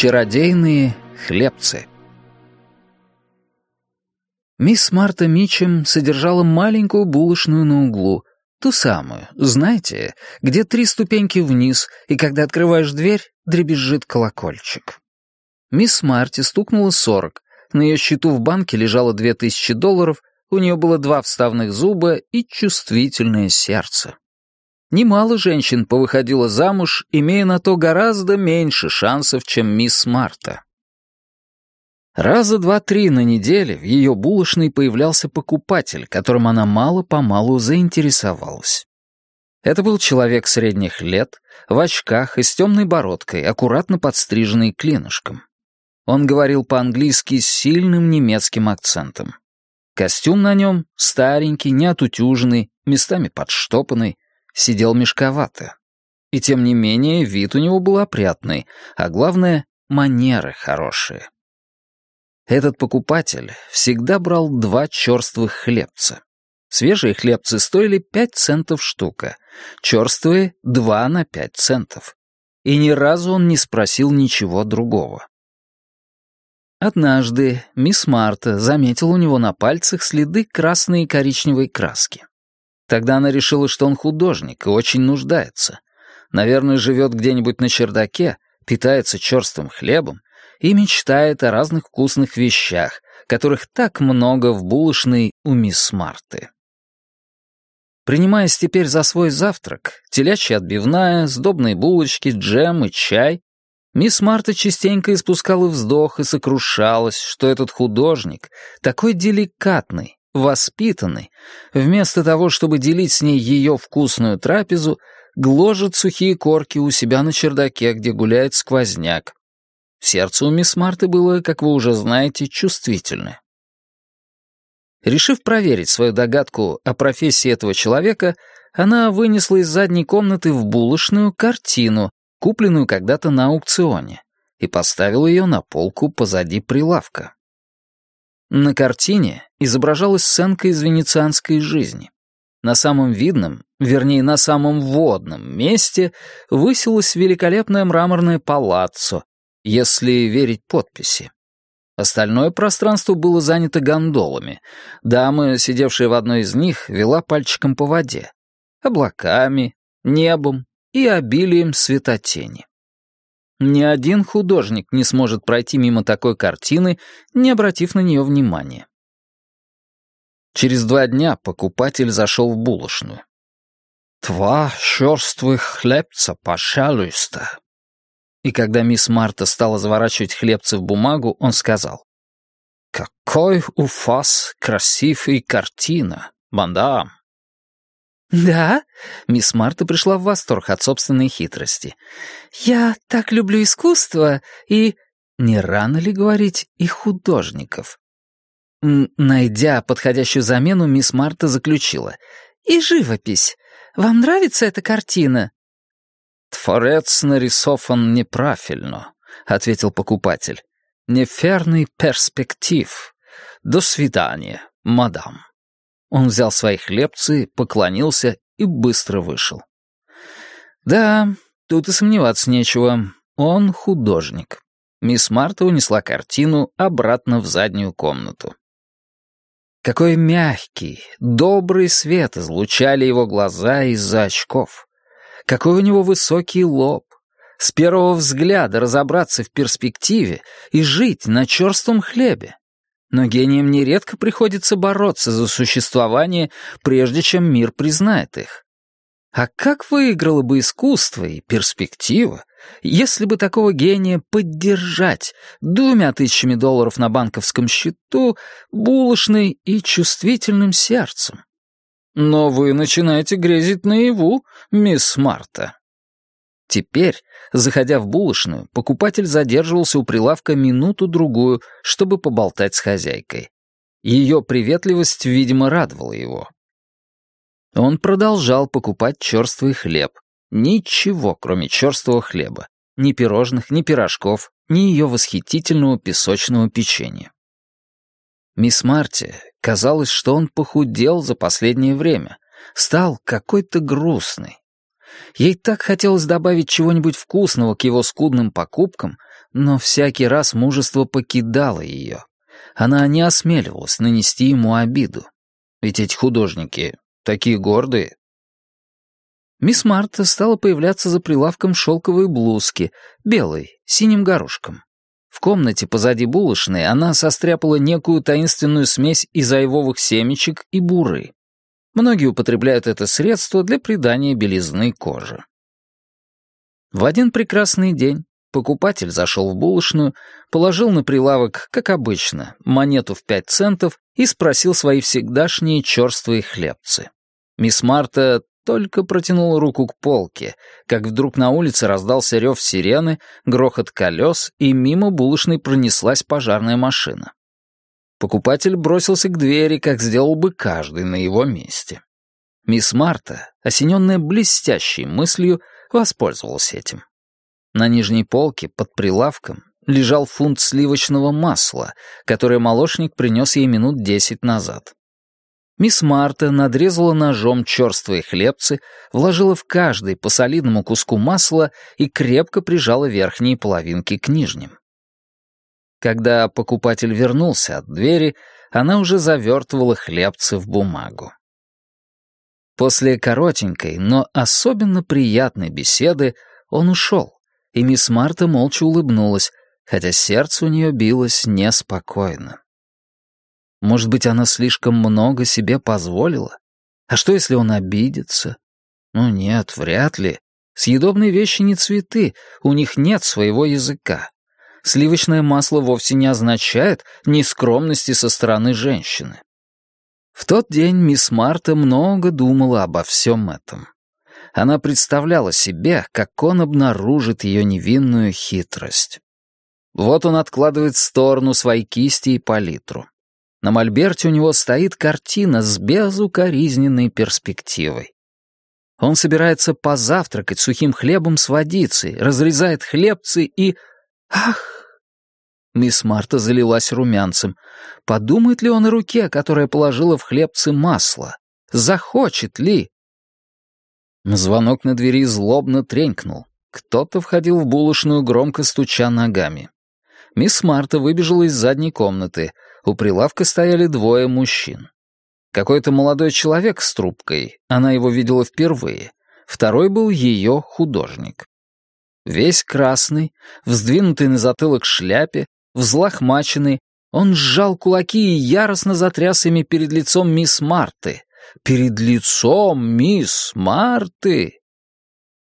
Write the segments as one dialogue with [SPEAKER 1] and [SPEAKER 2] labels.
[SPEAKER 1] Чародейные хлебцы Мисс Марта Мичем содержала маленькую булочную на углу, ту самую, знаете, где три ступеньки вниз, и когда открываешь дверь, дребезжит колокольчик. Мисс Марти стукнуло сорок, на ее счету в банке лежало две тысячи долларов, у нее было два вставных зуба и чувствительное сердце. Немало женщин повыходило замуж, имея на то гораздо меньше шансов, чем мисс Марта. Раза два-три на неделе в ее булочной появлялся покупатель, которым она мало-помалу заинтересовалась. Это был человек средних лет, в очках и с темной бородкой, аккуратно подстриженный клинышком. Он говорил по-английски с сильным немецким акцентом. Костюм на нем старенький, неотутюженный, местами подштопанный, сидел мешковато. И тем не менее вид у него был опрятный, а главное — манеры хорошие. Этот покупатель всегда брал два черствых хлебца. Свежие хлебцы стоили пять центов штука, черствые — два на пять центов. И ни разу он не спросил ничего другого. Однажды мисс Марта заметила у него на пальцах следы красной и коричневой краски. Тогда она решила, что он художник и очень нуждается. Наверное, живет где-нибудь на чердаке, питается черствым хлебом и мечтает о разных вкусных вещах, которых так много в булочной у мисс Марты. Принимаясь теперь за свой завтрак, телячья отбивная, сдобные булочки, джем и чай, мисс Марта частенько испускала вздох и сокрушалась, что этот художник такой деликатный, воспитанный, вместо того, чтобы делить с ней ее вкусную трапезу, гложет сухие корки у себя на чердаке, где гуляет сквозняк. Сердце у мисс Марты было, как вы уже знаете, чувствительное. Решив проверить свою догадку о профессии этого человека, она вынесла из задней комнаты в булочную картину, купленную когда-то на аукционе, и поставила ее на полку позади прилавка. На картине изображалась сценка из венецианской жизни. На самом видном, вернее, на самом водном месте высилось великолепное мраморное палаццо, если верить подписи. Остальное пространство было занято гондолами. Дама, сидевшая в одной из них, вела пальчиком по воде. Облаками, небом и обилием светотени. Ни один художник не сможет пройти мимо такой картины, не обратив на нее внимания. Через два дня покупатель зашел в булочную. «Два черствых хлебца, пожалуйста». И когда мисс Марта стала заворачивать хлебцы в бумагу, он сказал. «Какой у вас красивый картина, мадам!»
[SPEAKER 2] «Да?» — мисс Марта пришла в восторг от собственной хитрости. «Я так люблю искусство и...» Не рано ли говорить и художников? Найдя подходящую замену, мисс Марта заключила. «И живопись. Вам нравится эта картина?»
[SPEAKER 1] «Творец нарисован неправильно», — ответил покупатель. «Неферный перспектив. До свидания, мадам». Он взял свои хлебцы, поклонился и быстро вышел. Да, тут и сомневаться нечего. Он художник. Мисс Марта унесла картину обратно в заднюю комнату. Какой мягкий, добрый свет излучали его глаза из-за очков. Какой у него высокий лоб. С первого взгляда разобраться в перспективе и жить на черством хлебе. Но гениям нередко приходится бороться за существование, прежде чем мир признает их. А как выиграло бы искусство и перспектива, если бы такого гения поддержать двумя тысячами долларов на банковском счету, булочной и чувствительным сердцем? Но вы начинаете грезить наяву, мисс Марта. Теперь, заходя в булочную, покупатель задерживался у прилавка минуту-другую, чтобы поболтать с хозяйкой. Ее приветливость, видимо, радовала его. Он продолжал покупать черствый хлеб. Ничего, кроме черствого хлеба. Ни пирожных, ни пирожков, ни ее восхитительного песочного печенья. Мисс Марти казалось, что он похудел за последнее время, стал какой-то грустный. Ей так хотелось добавить чего-нибудь вкусного к его скудным покупкам, но всякий раз мужество покидало ее. Она не осмеливалась нанести ему обиду. Ведь эти художники такие гордые. Мисс Марта стала появляться за прилавком шелковой блузки, белой, синим горошком. В комнате позади булочной она состряпала некую таинственную смесь из айвовых семечек и буры. Многие употребляют это средство для придания белизны кожи. В один прекрасный день покупатель зашел в булочную, положил на прилавок, как обычно, монету в пять центов и спросил свои всегдашние черствые хлебцы. Мисс Марта только протянула руку к полке, как вдруг на улице раздался рев сирены, грохот колес, и мимо булочной пронеслась пожарная машина. Покупатель бросился к двери, как сделал бы каждый на его месте. Мисс Марта, осененная блестящей мыслью, воспользовалась этим. На нижней полке, под прилавком, лежал фунт сливочного масла, которое молочник принес ей минут десять назад. Мисс Марта надрезала ножом черствые хлебцы, вложила в каждый по солидному куску масла и крепко прижала верхние половинки к нижним. Когда покупатель вернулся от двери, она уже завертывала хлебцы в бумагу. После коротенькой, но особенно приятной беседы он ушел, и мисс Марта молча улыбнулась, хотя сердце у нее билось неспокойно. Может быть, она слишком много себе позволила? А что, если он обидится? Ну нет, вряд ли. Съедобные вещи не цветы, у них нет своего языка. Сливочное масло вовсе не означает нескромности со стороны женщины. В тот день мисс Марта много думала обо всем этом. Она представляла себе, как он обнаружит ее невинную хитрость. Вот он откладывает в сторону свои кисти и палитру. На мольберте у него стоит картина с безукоризненной перспективой. Он собирается позавтракать сухим хлебом с водицей, разрезает хлебцы и... Ах! Мисс Марта залилась румянцем. Подумает ли он о руке, которая положила в хлебцы масло? Захочет ли? Звонок на двери злобно тренькнул. Кто-то входил в булочную, громко стуча ногами. Мисс Марта выбежала из задней комнаты. У прилавка стояли двое мужчин. Какой-то молодой человек с трубкой, она его видела впервые. Второй был ее художник. Весь красный, вздвинутый на затылок шляпе, взлохмаченный, он сжал кулаки и яростно затряс ими перед лицом мисс Марты. Перед лицом мисс Марты!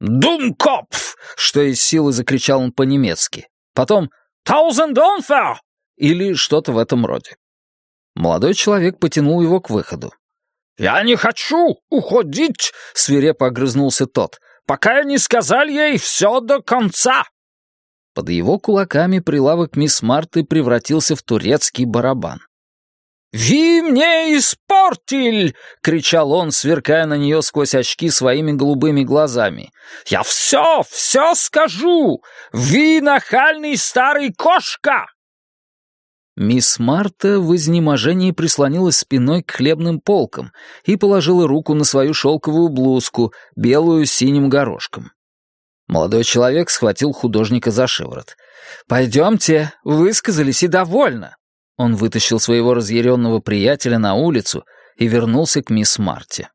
[SPEAKER 1] «Думкопф!» — что из силы закричал он по-немецки. Потом «Таузендонфер!» или что-то в этом роде. Молодой человек потянул его к выходу. «Я не хочу уходить!» — свирепо огрызнулся тот. «Пока я не сказал ей все до конца!» Под его кулаками прилавок мисс Марты превратился в турецкий барабан. «Ви мне испортиль!» — кричал он, сверкая на нее сквозь очки своими голубыми глазами. «Я все, все скажу! Ви нахальный старый кошка!» Мисс Марта в изнеможении прислонилась спиной к хлебным полкам и положила руку на свою шелковую блузку, белую с синим горошком. Молодой человек схватил художника за шиворот. «Пойдемте, высказались и довольно». Он вытащил своего разъяренного приятеля на улицу и вернулся к мисс Марте.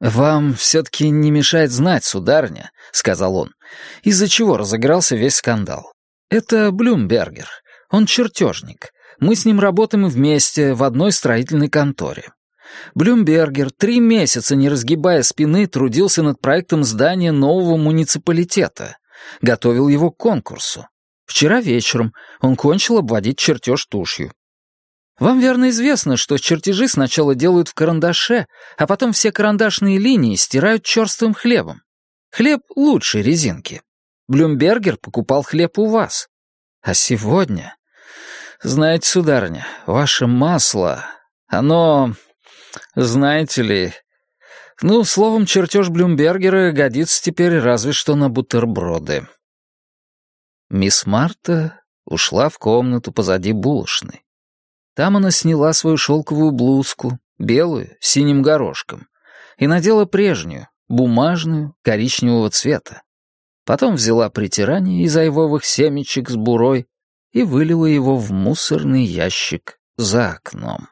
[SPEAKER 1] «Вам все-таки не мешает знать, сударыня», — сказал он, из-за чего разыгрался весь скандал. «Это Блюмбергер. Он чертежник. Мы с ним работаем вместе в одной строительной конторе. Блюмбергер три месяца, не разгибая спины, трудился над проектом здания нового муниципалитета. Готовил его к конкурсу. Вчера вечером он кончил обводить чертеж тушью. Вам верно известно, что чертежи сначала делают в карандаше, а потом все карандашные линии стирают черствым хлебом. Хлеб лучше резинки. Блюмбергер покупал хлеб у вас. А сегодня... Знаете, сударыня, ваше масло, оно знаете ли... Ну, словом, чертеж Блюмбергера годится теперь разве что на бутерброды. Мисс Марта ушла в комнату позади булочной. Там она сняла свою шелковую блузку, белую, с синим горошком, и надела прежнюю, бумажную, коричневого цвета. Потом взяла притирание из айвовых семечек с бурой и вылила его в мусорный ящик за окном.